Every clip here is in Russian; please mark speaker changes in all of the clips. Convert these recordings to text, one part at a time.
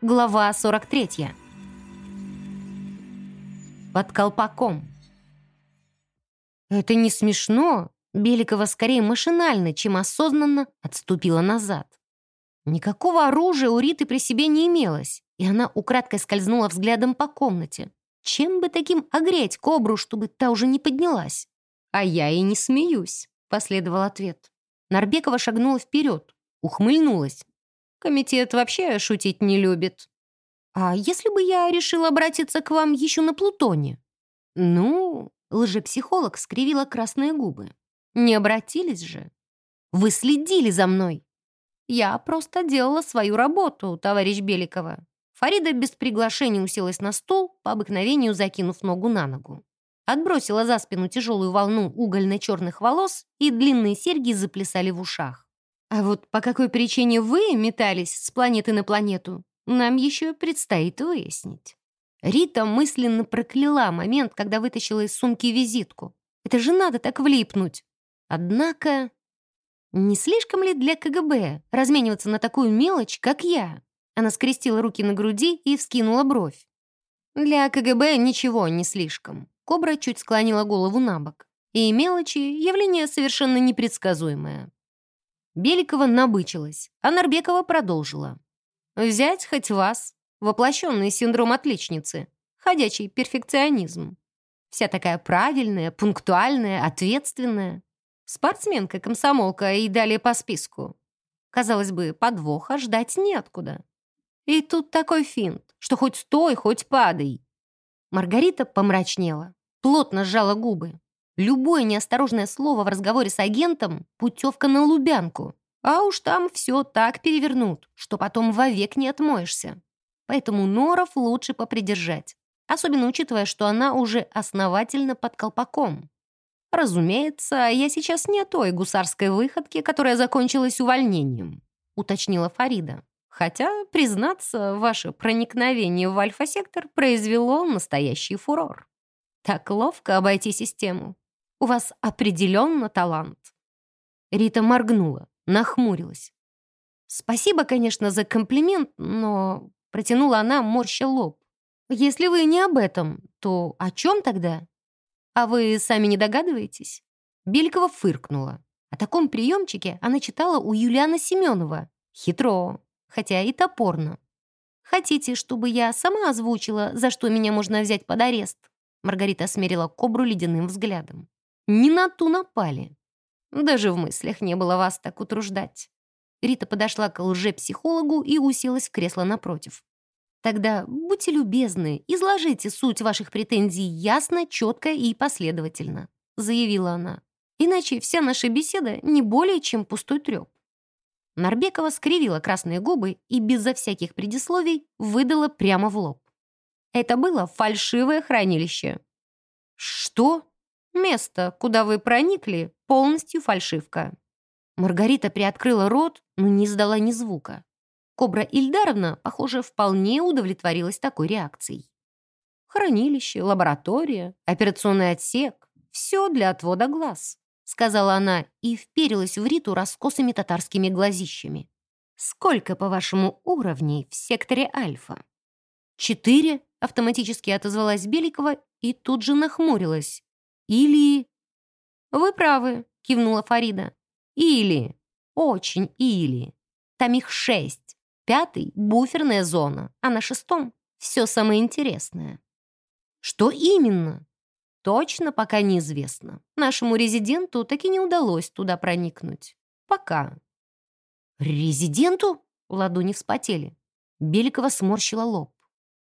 Speaker 1: Глава 43. Под колпаком. Это не смешно. Беликова скорее машинально, чем осознанно отступила назад. Никакого оружия у Риты при себе не имелось, и она украдкой скользнула взглядом по комнате. Чем бы таким огреть кобру, чтобы та уже не поднялась? «А я и не смеюсь», — последовал ответ. Нарбекова шагнула вперед, ухмыльнулась. Комитет вообще шутить не любит. А если бы я решила обратиться к вам еще на Плутоне? Ну, лжепсихолог скривила красные губы. Не обратились же. Вы следили за мной. Я просто делала свою работу, товарищ Беликова. Фарида без приглашения уселась на стол, по обыкновению закинув ногу на ногу. Отбросила за спину тяжелую волну угольно-черных волос, и длинные серьги заплясали в ушах. А вот по какой причине вы метались с планеты на планету, нам еще предстоит выяснить. Рита мысленно прокляла момент, когда вытащила из сумки визитку. Это же надо так влипнуть. Однако, не слишком ли для КГБ размениваться на такую мелочь, как я? Она скрестила руки на груди и вскинула бровь. Для КГБ ничего не слишком. Кобра чуть склонила голову на бок. И мелочи — явление совершенно непредсказуемое. Беликова набычилась, а Нарбекова продолжила. «Взять хоть вас, воплощенный синдром отличницы, ходячий перфекционизм. Вся такая правильная, пунктуальная, ответственная. Спортсменка-комсомолка и далее по списку. Казалось бы, подвоха ждать неоткуда. И тут такой финт, что хоть стой, хоть падай». Маргарита помрачнела, плотно сжала губы. Любое неосторожное слово в разговоре с агентом — путевка на Лубянку. А уж там все так перевернут, что потом вовек не отмоешься. Поэтому норов лучше попридержать. Особенно учитывая, что она уже основательно под колпаком. «Разумеется, я сейчас не о той гусарской выходке, которая закончилась увольнением», уточнила Фарида. Хотя, признаться, ваше проникновение в альфа-сектор произвело настоящий фурор. Так ловко обойти систему. У вас определенно талант». Рита моргнула, нахмурилась. «Спасибо, конечно, за комплимент, но...» Протянула она, морща лоб. «Если вы не об этом, то о чем тогда? А вы сами не догадываетесь?» Белькова фыркнула. О таком приемчике она читала у Юлиана Семенова. Хитро, хотя и топорно. «Хотите, чтобы я сама озвучила, за что меня можно взять под арест?» Маргарита смерила кобру ледяным взглядом. Не на ту напали. Даже в мыслях не было вас так утруждать. Рита подошла к лжепсихологу и уселась в кресло напротив. Тогда будьте любезны, изложите суть ваших претензий ясно, четко и последовательно, заявила она. Иначе вся наша беседа не более чем пустой треп. Нарбекова скривила красные губы и безо всяких предисловий выдала прямо в лоб. Это было фальшивое хранилище. «Что?» Место, куда вы проникли, полностью фальшивка». Маргарита приоткрыла рот, но не издала ни звука. Кобра Ильдаровна, похоже, вполне удовлетворилась такой реакцией. «Хранилище, лаборатория, операционный отсек — все для отвода глаз», — сказала она и вперилась в Риту раскосыми татарскими глазищами. «Сколько, по-вашему, уровней в секторе Альфа?» «Четыре», — автоматически отозвалась Беликова и тут же нахмурилась. Или... Вы правы, кивнула Фарида. Или. Очень или. Там их шесть. Пятый — буферная зона, а на шестом — все самое интересное. Что именно? Точно пока неизвестно. Нашему резиденту так и не удалось туда проникнуть. Пока. Резиденту? Ладони вспотели. Беликова сморщила лоб.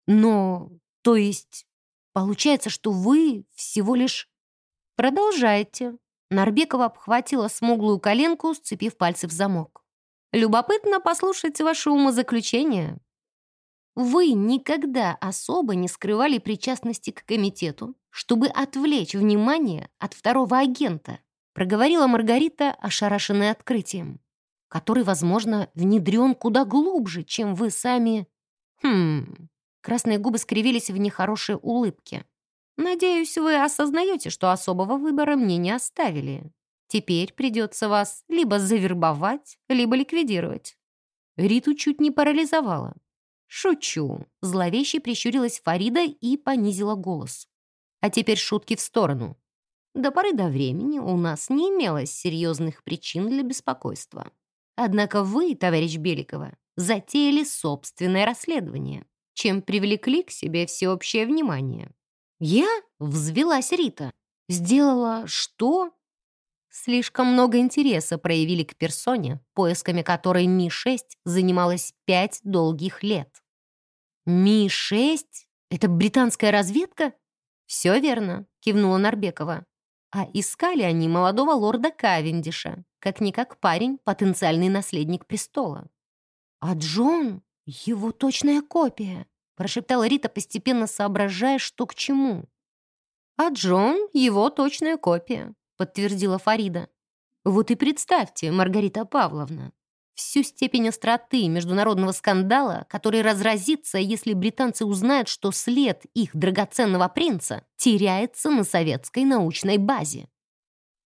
Speaker 1: Но, то есть, получается, что вы всего лишь «Продолжайте». Нарбекова обхватила смуглую коленку, сцепив пальцы в замок. «Любопытно послушать ваше умозаключение». «Вы никогда особо не скрывали причастности к комитету, чтобы отвлечь внимание от второго агента», проговорила Маргарита, ошарашенная открытием, который, возможно, внедрен куда глубже, чем вы сами... Хм... Красные губы скривились в нехорошей улыбке. Надеюсь, вы осознаете, что особого выбора мне не оставили. Теперь придется вас либо завербовать, либо ликвидировать». Риту чуть не парализовала. «Шучу», — зловеще прищурилась Фарида и понизила голос. «А теперь шутки в сторону. До поры до времени у нас не имелось серьезных причин для беспокойства. Однако вы, товарищ Беликова, затеяли собственное расследование, чем привлекли к себе всеобщее внимание. Я взвелась Рита. Сделала что? Слишком много интереса проявили к персоне, поисками которой Ми-6 занималась пять долгих лет. Ми-6? Это британская разведка? Все верно, кивнула Нарбекова. А искали они молодого лорда Кавендиша, как-никак парень, потенциальный наследник престола. «А Джон — его точная копия», — прошептала Рита, постепенно соображая, что к чему. «А Джон — его точная копия», — подтвердила Фарида. «Вот и представьте, Маргарита Павловна, всю степень остроты международного скандала, который разразится, если британцы узнают, что след их драгоценного принца теряется на советской научной базе.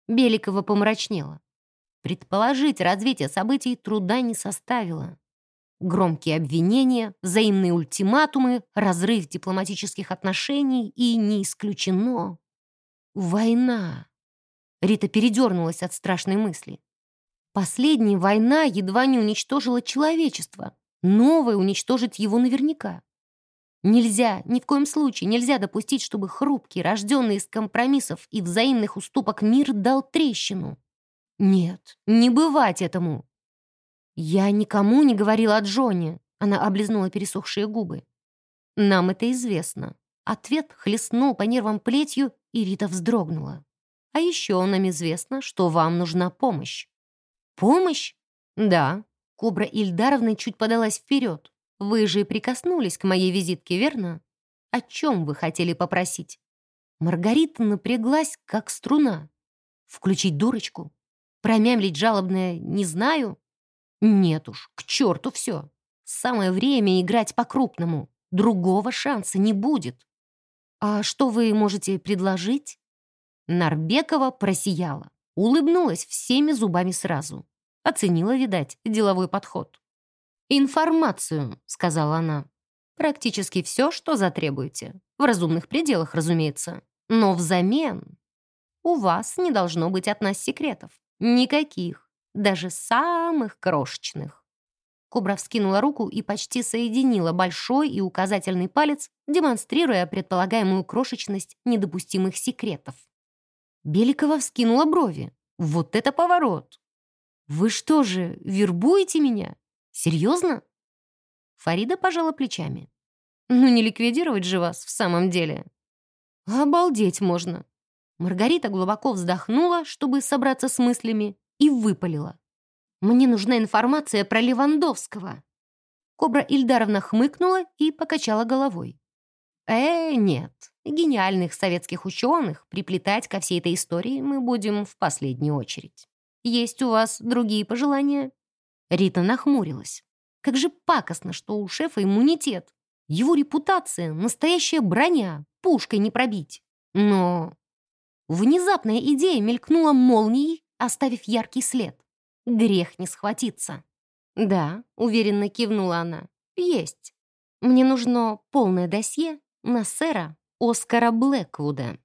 Speaker 1: Беликова помрачнела. Предположить развитие событий труда не составило. Громкие обвинения, взаимные ультиматумы, разрыв дипломатических отношений и, не исключено, война. Рита передернулась от страшной мысли. Последняя война едва не уничтожила человечество. Новая уничтожит его наверняка. Нельзя, ни в коем случае нельзя допустить, чтобы хрупкий, рожденный из компромиссов и взаимных уступок мир дал трещину. Нет, не бывать этому. Я никому не говорила о Джоне. Она облизнула пересохшие губы. Нам это известно. Ответ хлестнул по нервам плетью, и Рита вздрогнула. А еще нам известно, что вам нужна помощь. «Помощь?» «Да». Кобра Ильдаровна чуть подалась вперед. «Вы же прикоснулись к моей визитке, верно? О чем вы хотели попросить?» Маргарита напряглась, как струна. «Включить дурочку? Промямлить жалобное «не знаю»?» «Нет уж, к черту все. Самое время играть по-крупному. Другого шанса не будет». «А что вы можете предложить?» Нарбекова просияла. Улыбнулась всеми зубами сразу. Оценила, видать, деловой подход. «Информацию», — сказала она. «Практически все, что затребуете. В разумных пределах, разумеется. Но взамен у вас не должно быть от нас секретов. Никаких. Даже самых крошечных». Кобра вскинула руку и почти соединила большой и указательный палец, демонстрируя предполагаемую крошечность недопустимых секретов. Беликова вскинула брови. «Вот это поворот! Вы что же, вербуете меня? Серьезно?» Фарида пожала плечами. «Ну не ликвидировать же вас в самом деле!» «Обалдеть можно!» Маргарита глубоко вздохнула, чтобы собраться с мыслями, и выпалила. «Мне нужна информация про Левандовского!» Кобра Ильдаровна хмыкнула и покачала головой. «Э, нет, гениальных советских ученых приплетать ко всей этой истории мы будем в последнюю очередь. Есть у вас другие пожелания?» Рита нахмурилась. «Как же пакостно, что у шефа иммунитет. Его репутация — настоящая броня, пушкой не пробить. Но...» Внезапная идея мелькнула молнией, оставив яркий след. Грех не схватиться. «Да», — уверенно кивнула она, — «есть. Мне нужно полное досье на сэра Оскара Блэквуда.